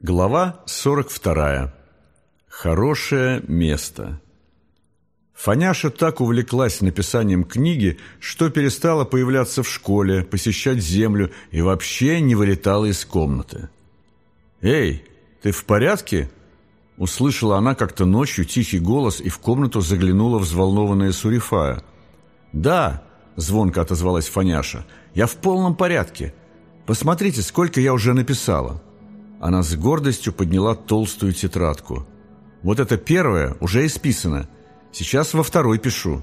Глава 42. Хорошее место. Фаняша так увлеклась написанием книги, что перестала появляться в школе, посещать землю и вообще не вылетала из комнаты. «Эй, ты в порядке?» Услышала она как-то ночью тихий голос и в комнату заглянула взволнованная Сурифая. «Да», — звонко отозвалась Фаняша, — «я в полном порядке. Посмотрите, сколько я уже написала». Она с гордостью подняла толстую тетрадку. «Вот это первое уже исписано. Сейчас во второй пишу».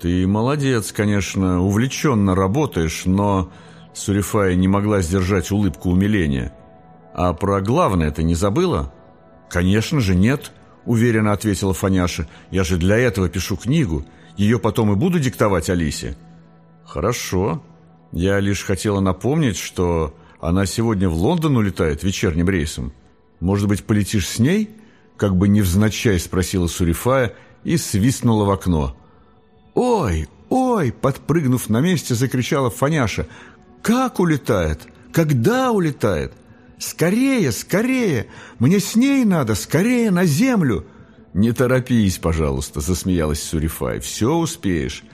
«Ты молодец, конечно, увлеченно работаешь, но...» Сурифая не могла сдержать улыбку умиления. «А про главное ты не забыла?» «Конечно же нет», — уверенно ответила Фаняша. «Я же для этого пишу книгу. Ее потом и буду диктовать Алисе». «Хорошо. Я лишь хотела напомнить, что она сегодня в Лондон улетает вечерним рейсом. Может быть, полетишь с ней?» Как бы невзначай спросила Сурифая и свистнула в окно. «Ой, ой!» – подпрыгнув на месте, закричала Фаняша. «Как улетает? Когда улетает? Скорее, скорее! Мне с ней надо, скорее на землю!» «Не торопись, пожалуйста», – засмеялась Сурифай. «Все успеешь.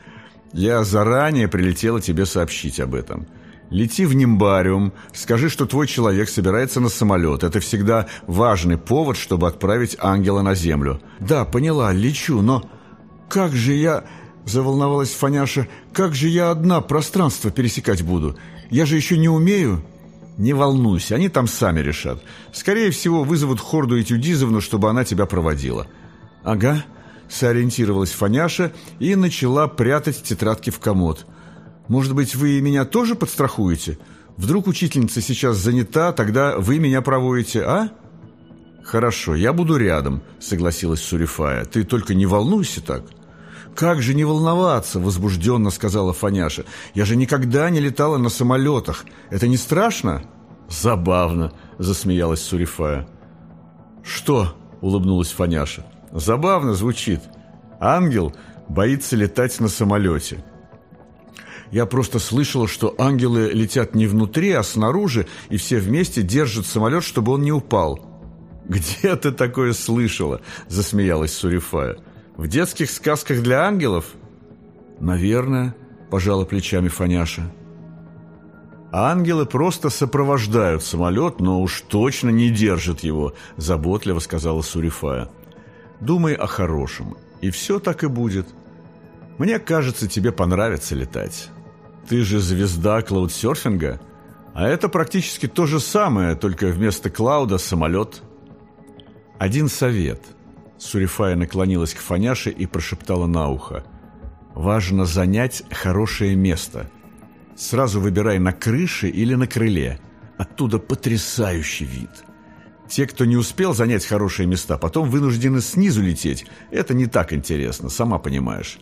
Я заранее прилетела тебе сообщить об этом. Лети в Нимбариум, скажи, что твой человек собирается на самолет. Это всегда важный повод, чтобы отправить ангела на землю. Да, поняла, лечу, но... Как же я... Заволновалась Фаняша. Как же я одна пространство пересекать буду? Я же еще не умею. Не волнуйся, они там сами решат. Скорее всего, вызовут Хорду Этюдизовну, чтобы она тебя проводила. Ага, сориентировалась Фаняша и начала прятать тетрадки в комод. Может быть, вы меня тоже подстрахуете? Вдруг учительница сейчас занята, тогда вы меня проводите, а?» «Хорошо, я буду рядом», — согласилась Сурифая. «Ты только не волнуйся так». «Как же не волноваться?» — возбужденно сказала Фаняша. «Я же никогда не летала на самолетах. Это не страшно?» «Забавно», — засмеялась Сурифая. «Что?» — улыбнулась Фаняша. «Забавно звучит. Ангел боится летать на самолете». Я просто слышала, что ангелы летят не внутри, а снаружи, и все вместе держат самолет, чтобы он не упал. «Где ты такое слышала?» – засмеялась Сурифая. «В детских сказках для ангелов?» «Наверное», – пожала плечами Фаняша. «Ангелы просто сопровождают самолет, но уж точно не держат его», – заботливо сказала Сурифая. «Думай о хорошем, и все так и будет. Мне кажется, тебе понравится летать». Ты же звезда клаудсерфинга. А это практически то же самое, только вместо клауда самолет. Один совет. Сурифая наклонилась к Фаняше и прошептала на ухо. Важно занять хорошее место. Сразу выбирай на крыше или на крыле. Оттуда потрясающий вид. Те, кто не успел занять хорошие места, потом вынуждены снизу лететь. Это не так интересно, сама понимаешь.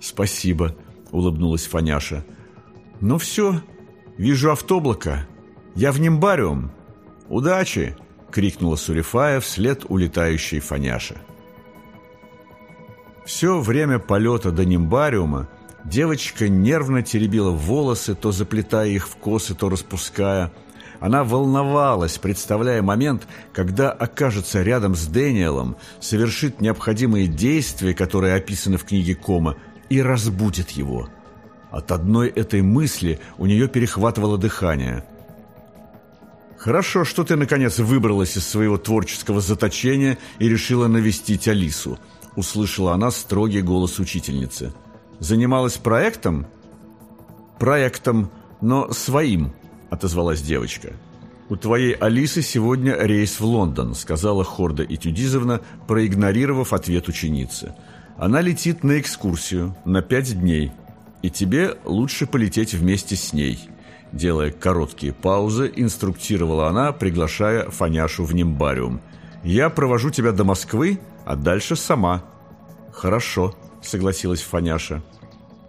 «Спасибо», — улыбнулась Фаняша. «Ну все, вижу автоблако. Я в Нимбариум. Удачи!» — крикнула Сурифая вслед улетающей Фаняше. Все время полета до Нимбариума девочка нервно теребила волосы, то заплетая их в косы, то распуская. Она волновалась, представляя момент, когда окажется рядом с Дэниелом, совершит необходимые действия, которые описаны в книге Кома, и разбудит его – от одной этой мысли у нее перехватывало дыхание. «Хорошо, что ты, наконец, выбралась из своего творческого заточения и решила навестить Алису», — услышала она строгий голос учительницы. «Занималась проектом?» «Проектом, но своим», — отозвалась девочка. «У твоей Алисы сегодня рейс в Лондон», — сказала Хорда Этюдизовна, проигнорировав ответ ученицы. «Она летит на экскурсию на пять дней, и тебе лучше полететь вместе с ней». Делая короткие паузы, инструктировала она, приглашая Фаняшу в Нимбариум. «Я провожу тебя до Москвы, а дальше сама». «Хорошо», — согласилась Фаняша.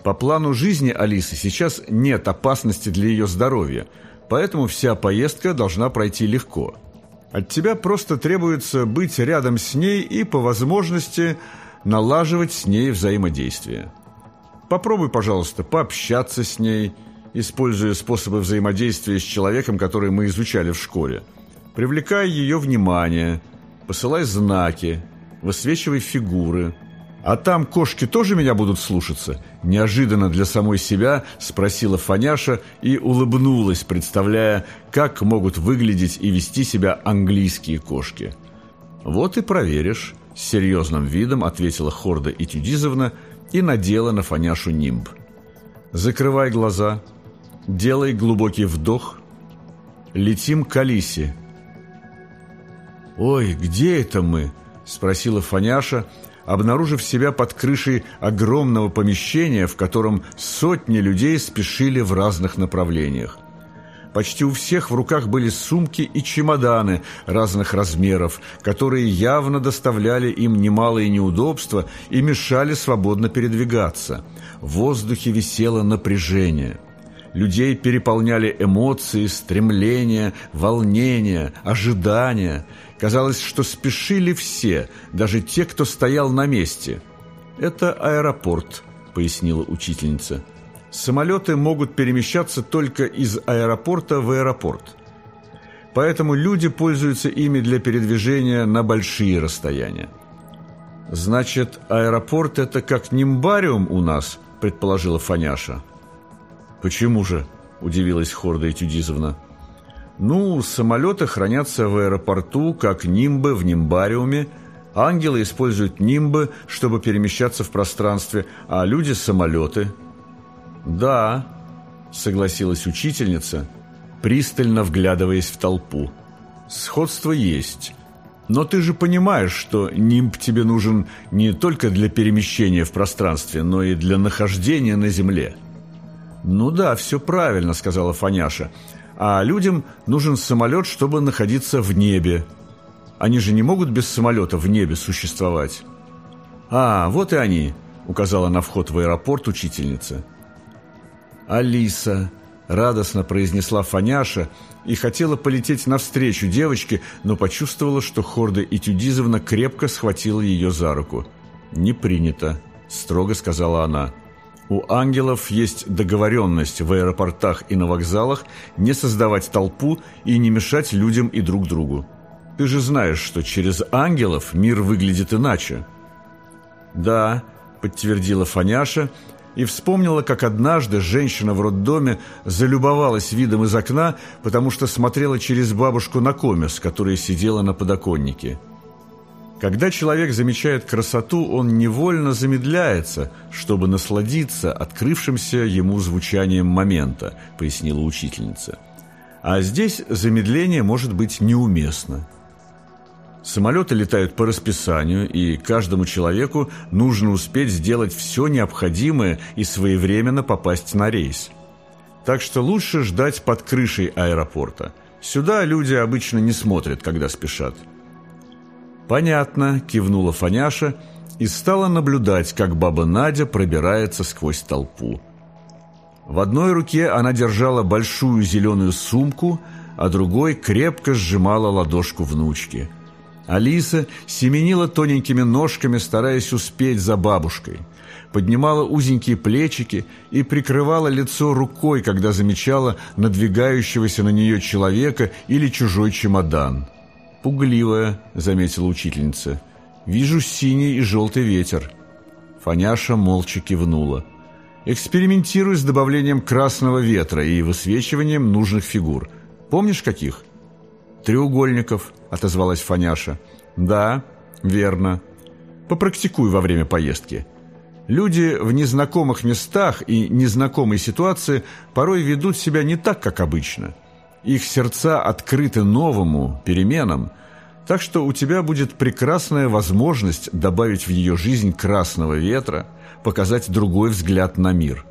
«По плану жизни Алисы сейчас нет опасности для ее здоровья, поэтому вся поездка должна пройти легко. От тебя просто требуется быть рядом с ней и, по возможности, налаживать с ней взаимодействие». Попробуй, пожалуйста, пообщаться с ней, используя способы взаимодействия с человеком, которые мы изучали в школе. Привлекай ее внимание, посылай знаки, высвечивай фигуры. А там кошки тоже меня будут слушаться? Неожиданно для самой себя спросила Фаняша и улыбнулась, представляя, как могут выглядеть и вести себя английские кошки. Вот и проверишь, с серьезным видом ответила Хорда Этюдизовна и надела на Фаняшу нимб. Закрывай глаза, делай глубокий вдох, летим к Алисе. «Ой, где это мы?» – спросила Фаняша, обнаружив себя под крышей огромного помещения, в котором сотни людей спешили в разных направлениях. Почти у всех в руках были сумки и чемоданы разных размеров, которые явно доставляли им немалые неудобства и мешали свободно передвигаться. В воздухе висело напряжение. Людей переполняли эмоции, стремления, волнения, ожидания. Казалось, что спешили все, даже те, кто стоял на месте. «Это аэропорт», — пояснила учительница. Самолеты могут перемещаться только из аэропорта в аэропорт. Поэтому люди пользуются ими для передвижения на большие расстояния. «Значит, аэропорт – это как нимбариум у нас», – предположила Фаняша. «Почему же?» – удивилась Хорда Этюдизовна. «Ну, самолеты хранятся в аэропорту, как нимбы в нимбариуме. Ангелы используют нимбы, чтобы перемещаться в пространстве, а люди – самолеты». «Да», — согласилась учительница, пристально вглядываясь в толпу. «Сходство есть. Но ты же понимаешь, что нимб тебе нужен не только для перемещения в пространстве, но и для нахождения на Земле». «Ну да, все правильно», — сказала Фаняша. «А людям нужен самолет, чтобы находиться в небе. Они же не могут без самолета в небе существовать». «А, вот и они», — указала на вход в аэропорт учительница. «Алиса!» – радостно произнесла Фаняша и хотела полететь навстречу девочке, но почувствовала, что Хорда Этюдизовна крепко схватила ее за руку. «Не принято», – строго сказала она. «У ангелов есть договоренность в аэропортах и на вокзалах не создавать толпу и не мешать людям и друг другу. Ты же знаешь, что через ангелов мир выглядит иначе». «Да», – подтвердила Фаняша и вспомнила, как однажды женщина в роддоме залюбовалась видом из окна, потому что смотрела через бабушку на комес, которая сидела на подоконнике. Когда человек замечает красоту, он невольно замедляется, чтобы насладиться открывшимся ему звучанием момента, пояснила учительница. А здесь замедление может быть неуместно – Самолеты летают по расписанию, и каждому человеку нужно успеть сделать все необходимое и своевременно попасть на рейс. Так что лучше ждать под крышей аэропорта. Сюда люди обычно не смотрят, когда спешат. «Понятно», – кивнула Фаняша и стала наблюдать, как баба Надя пробирается сквозь толпу. В одной руке она держала большую зеленую сумку, а другой крепко сжимала ладошку внучки – Алиса семенила тоненькими ножками, стараясь успеть за бабушкой. Поднимала узенькие плечики и прикрывала лицо рукой, когда замечала надвигающегося на нее человека или чужой чемодан. «Пугливая», — заметила учительница. «Вижу синий и желтый ветер». Фаняша молча кивнула. «Экспериментируй с добавлением красного ветра и высвечиванием нужных фигур. Помнишь, каких?» «Треугольников», — отозвалась Фаняша. «Да, верно. Попрактикуй во время поездки». Люди в незнакомых местах и незнакомой ситуации порой ведут себя не так, как обычно. Их сердца открыты новому, переменам, так что у тебя будет прекрасная возможность добавить в ее жизнь красного ветра, показать другой взгляд на мир.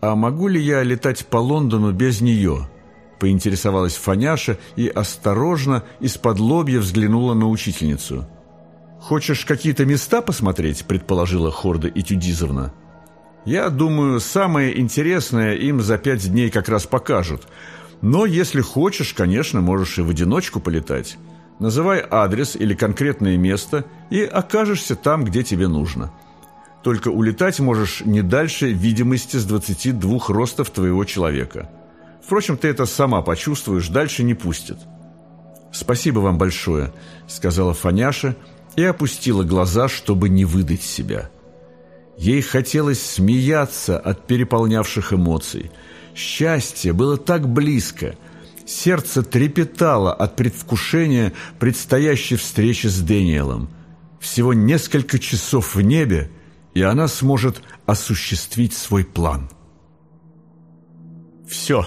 «А могу ли я летать по Лондону без нее?» Поинтересовалась Фаняша и осторожно из-под лобья взглянула на учительницу. «Хочешь какие-то места посмотреть?» – предположила Хорда Этюдизовна. «Я думаю, самое интересное им за пять дней как раз покажут. Но если хочешь, конечно, можешь и в одиночку полетать. Называй адрес или конкретное место и окажешься там, где тебе нужно. Только улетать можешь не дальше видимости с 22 ростов твоего человека». Впрочем, ты это сама почувствуешь, дальше не пустят. «Спасибо вам большое», — сказала Фаняша и опустила глаза, чтобы не выдать себя. Ей хотелось смеяться от переполнявших эмоций. Счастье было так близко. Сердце трепетало от предвкушения предстоящей встречи с Дэниелом. Всего несколько часов в небе, и она сможет осуществить свой план. «Все,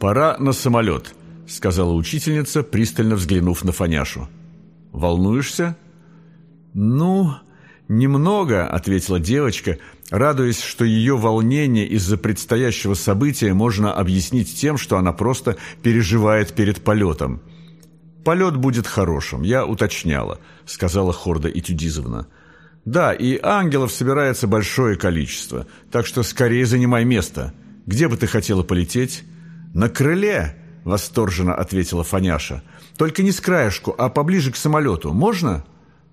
пора на самолет», — сказала учительница, пристально взглянув на Фаняшу. «Волнуешься?» «Ну...» «Немного», — ответила девочка, радуясь, что ее волнение из-за предстоящего события можно объяснить тем, что она просто переживает перед полетом. «Полет будет хорошим, я уточняла», — сказала Хорда Этюдизовна. «Да, и ангелов собирается большое количество, так что скорее занимай место. Где бы ты хотела полететь?» «На крыле», — восторженно ответила Фаняша. «Только не с краешку, а поближе к самолету. Можно?»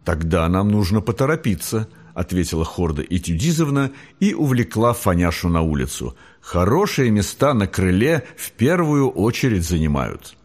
«Тогда нам нужно поторопиться», — ответила Хорда Этюдизовна и увлекла Фаняшу на улицу. «Хорошие места на крыле в первую очередь занимают».